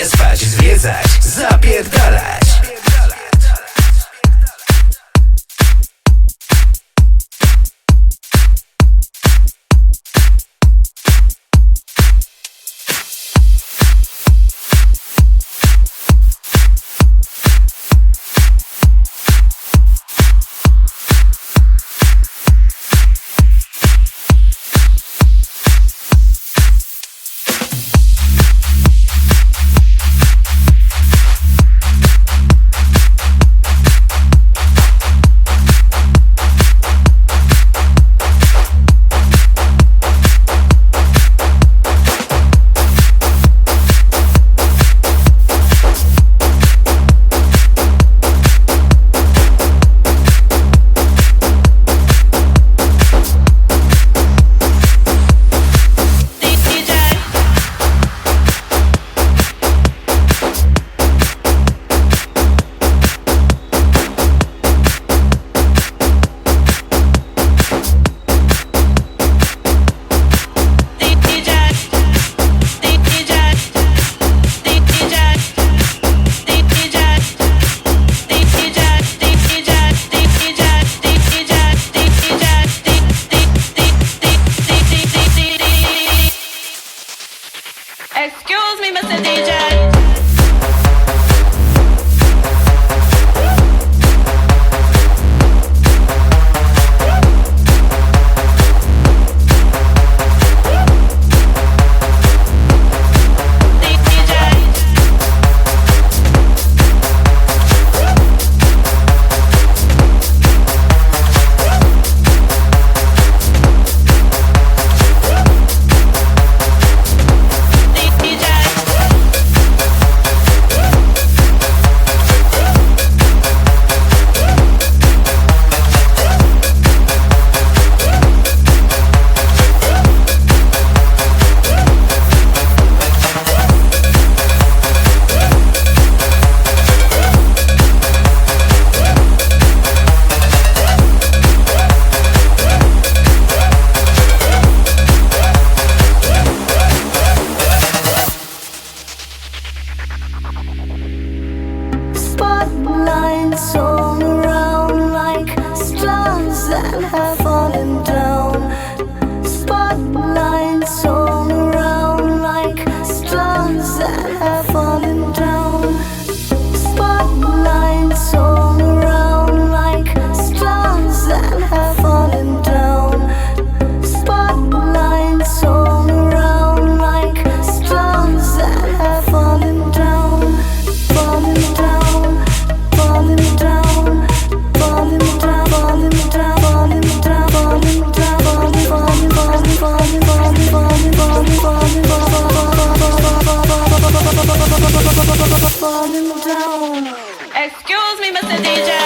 Nie spać, zwiedzać, zapierdalać DJ.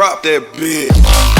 Drop that bitch.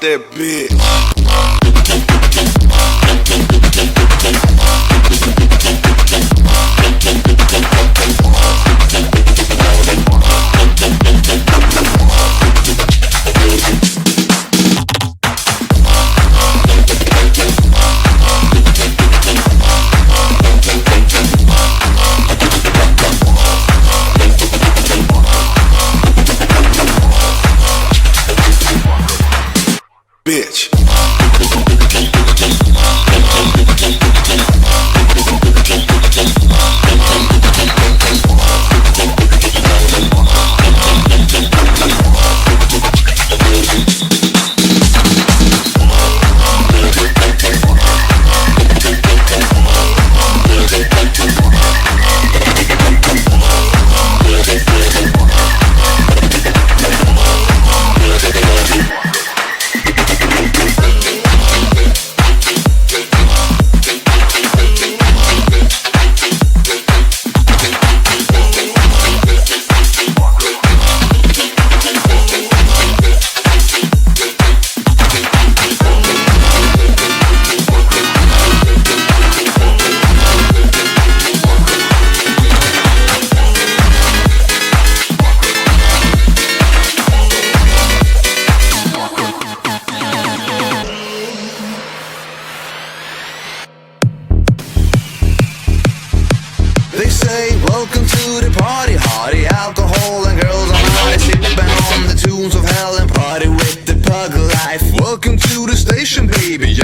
That bitch.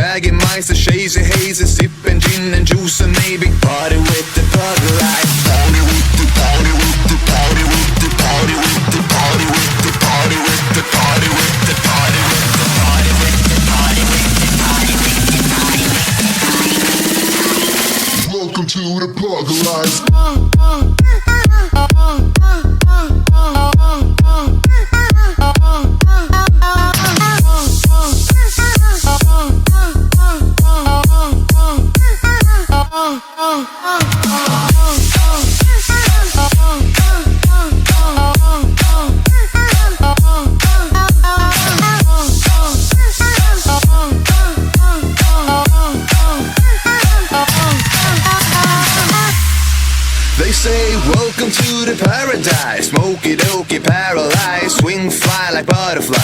bagging mice and shades and hazes, sipping gin and juice and maybe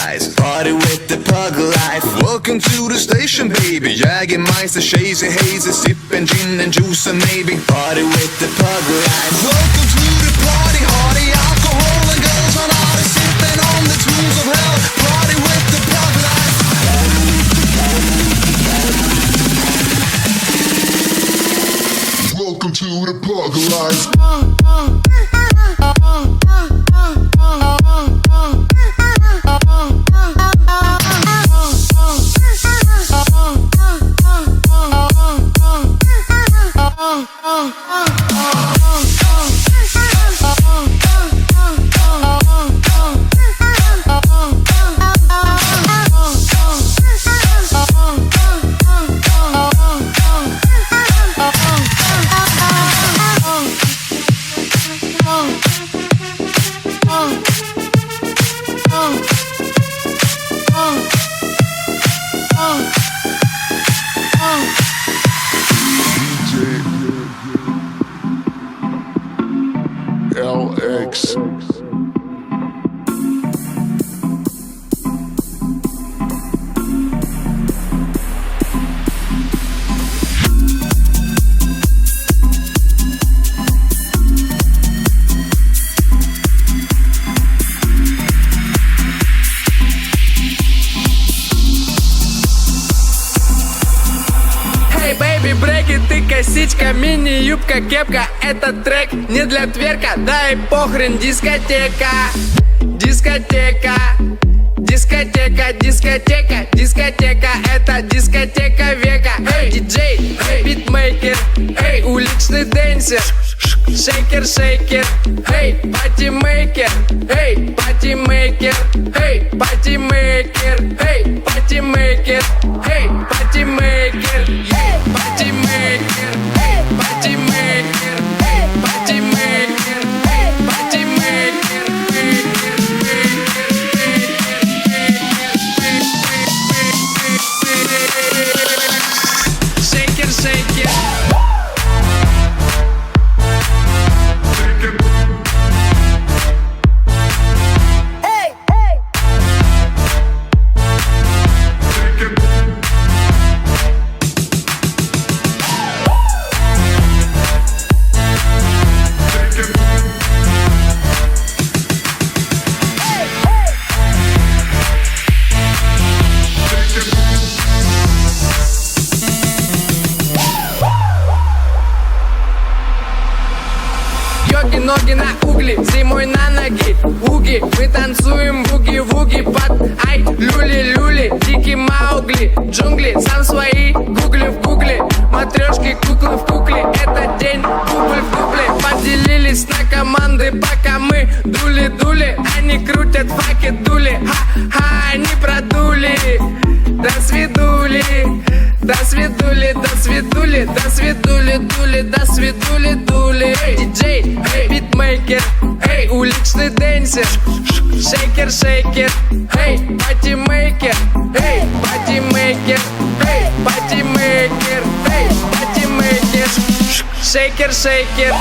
eyes. Party with the pug life. Welcome to the station, baby. Jägermeister, shades and hazes, sipping gin and juice and maybe. Party with the pug life. Welcome to the party, hearty. alcohol and girls on ice, sipping on the tools of hell. Party with the pug life. Welcome to the pug life. Косичка, мини-юбка, кепка. Этот трек не для тверка, да и похрен дискотека. Дискотека. Дискотека, дискотека, дискотека Это дискотека века. Эй, диджей, битмейкер, эй, уличный денсер, шейкер, шейкер, ей, патимейкер, ей, патимейкер, эй, патимейкер, ей, патимейкер, ей, патимейкер, ей, патимейкер. Ноги на угли, зимой на ноги. Уги, мы танцуем буги-вуги под Ай, люли-люли, дикий маугли. Джунгли, сам свои, гугли в гугле. Матрешки, куклы в кукле. Это день, дубль в дубле Поделились на команды, пока мы дули-дули. Они крутят факи дули. Ха-ха, они продули. До свидули. До свидули, до свидули, до свидули, дули, до свидули, дули диджей, битмейкер, эй, уличный дэнсер Шейкер, шейкер, эй, патимейкер, эй, патимейкер, эй, патимейкер, эй, патимейкер Шейкер, шейкер